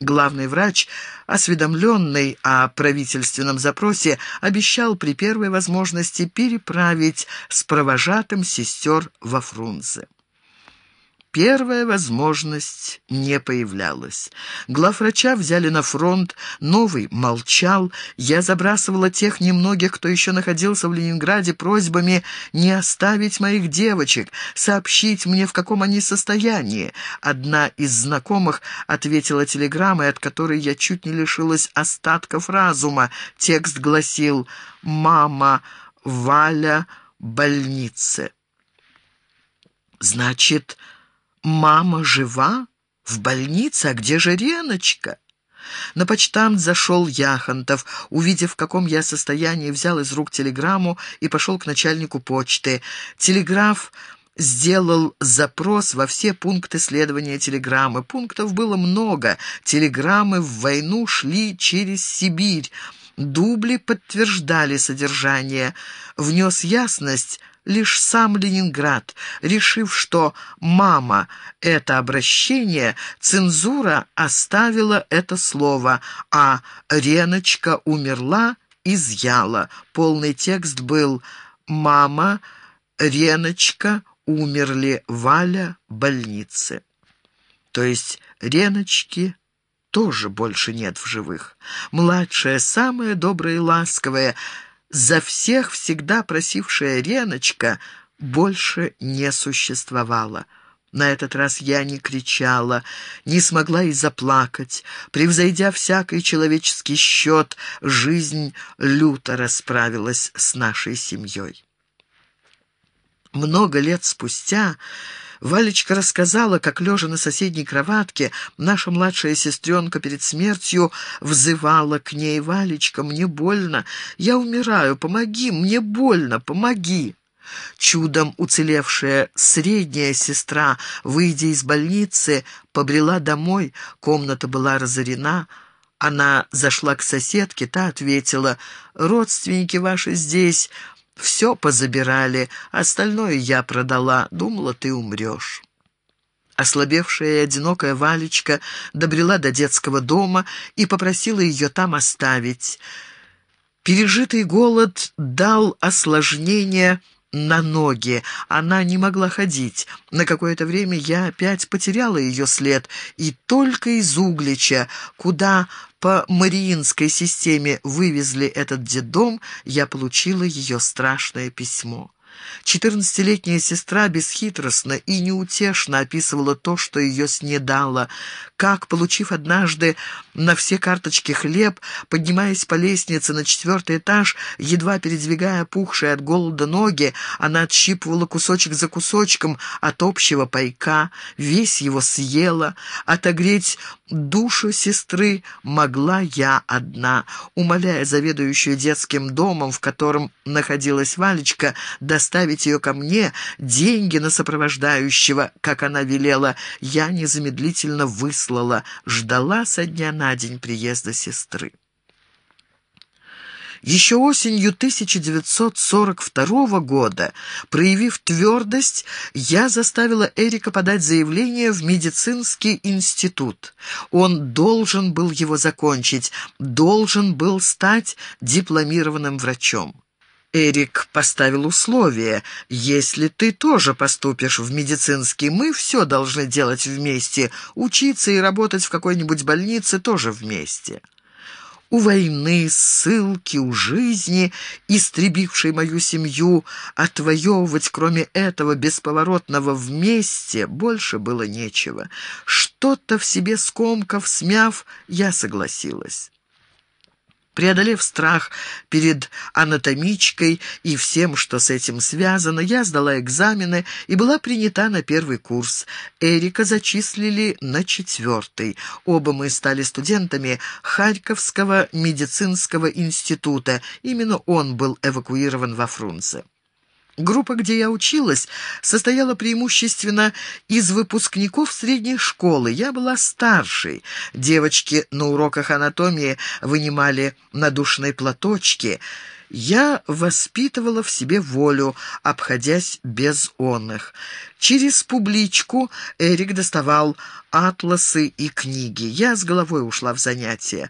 Главный врач, осведомленный о правительственном запросе, обещал при первой возможности переправить с провожатым сестер во Фрунзе. Первая возможность не появлялась. Главврача взяли на фронт, новый молчал. Я забрасывала тех немногих, кто еще находился в Ленинграде, просьбами не оставить моих девочек, сообщить мне, в каком они состоянии. Одна из знакомых ответила телеграммой, от которой я чуть не лишилась остатков разума. Текст гласил «Мама, Валя, больнице». «Значит...» «Мама жива? В больнице? А где же Реночка?» На почтамт зашел Яхонтов. Увидев, в каком я состоянии, взял из рук телеграмму и пошел к начальнику почты. Телеграф сделал запрос во все пункты следования телеграммы. Пунктов было много. Телеграммы в войну шли через Сибирь. Дубли подтверждали содержание. Внес ясность лишь сам Ленинград, решив, что «мама» — это обращение, цензура оставила это слово, а «Реночка умерла» изъяла. Полный текст был «Мама, Реночка, умерли Валя, больницы». То есть Реночки тоже больше нет в живых. Младшая, самая добрая и ласковая — за всех всегда просившая Реночка больше не существовала. На этот раз я не кричала, не смогла и заплакать. Превзойдя всякий человеческий счет, жизнь люто расправилась с нашей семьей. Много лет спустя Валечка рассказала, как, лежа на соседней кроватке, наша младшая сестренка перед смертью взывала к ней. «Валечка, мне больно, я умираю, помоги, мне больно, помоги!» Чудом уцелевшая средняя сестра, выйдя из больницы, побрела домой, комната была разорена, она зашла к соседке, та ответила, «Родственники ваши здесь, все позабирали, остальное я продала. Думала, ты умрешь». Ослабевшая и одинокая Валечка добрела до детского дома и попросила ее там оставить. Пережитый голод дал осложнение на ноги. Она не могла ходить. На какое-то время я опять потеряла ее след, и только из Углича, куда по Мариинской системе вывезли этот детдом, я получила ее страшное письмо. Четырнадцатилетняя сестра бесхитростно и неутешно описывала то, что ее снедало, как, получив однажды на все карточки хлеб, поднимаясь по лестнице на четвертый этаж, едва передвигая пухшие от голода ноги, она отщипывала кусочек за кусочком от общего пайка, весь его съела. Отогреть душу сестры могла я одна, умоляя заведующую детским домом, в котором находилась Валечка, доставить ее ко мне, деньги на сопровождающего, как она велела, я незамедлительно выслала, ждала со дня на день приезда сестры. Еще осенью 1942 года, проявив твердость, я заставила Эрика подать заявление в медицинский институт. Он должен был его закончить, должен был стать дипломированным врачом. Эрик поставил условие. «Если ты тоже поступишь в медицинский, мы все должны делать вместе. Учиться и работать в какой-нибудь больнице тоже вместе». У войны, ссылки, у жизни, истребившей мою семью, отвоевывать, кроме этого бесповоротного вместе, больше было нечего. Что-то в себе скомков, смяв, я согласилась. Преодолев страх перед анатомичкой и всем, что с этим связано, я сдала экзамены и была принята на первый курс. Эрика зачислили на четвертый. Оба мы стали студентами Харьковского медицинского института. Именно он был эвакуирован во Фрунзе. Группа, где я училась, состояла преимущественно из выпускников средней школы. Я была старшей. Девочки на уроках анатомии вынимали надушные платочки. Я воспитывала в себе волю, обходясь без онных. Через публичку Эрик доставал атласы и книги. Я с головой ушла в занятия.